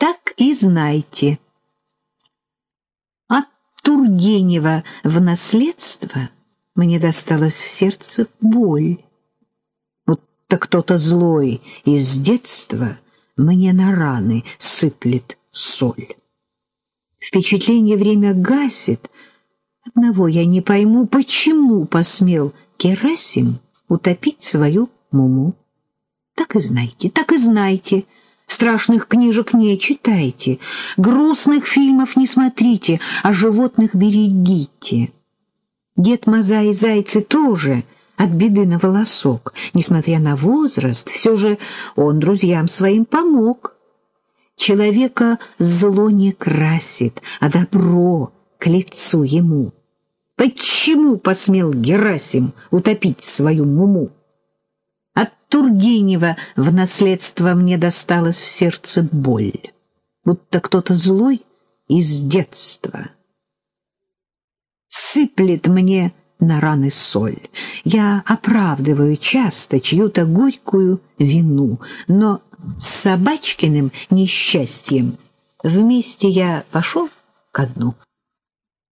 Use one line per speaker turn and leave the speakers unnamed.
так и знайте. От Тургенева в наследство мне досталась в сердце боль. Будто кто-то злой из детства мне на раны сыплет соль. Впечатление время гасит. Одного я не пойму, почему посмел Керасим утопить свою муму. Так и знайте, так и знайте. Страшных книжек не читайте, грустных фильмов не смотрите, а животных берегите. Дед Маза и зайцы тоже от беды на волосок. Несмотря на возраст, все же он друзьям своим помог. Человека зло не красит, а добро к лицу ему. Почему посмел Герасим утопить свою муму? От Тургенева в наследство мне досталась в сердце боль, будто кто-то злой из детства. Сыплет мне на раны соль. Я оправдываю часто чью-то горькую вину, но с Собачкиным несчастьем вместе я пошел ко дну.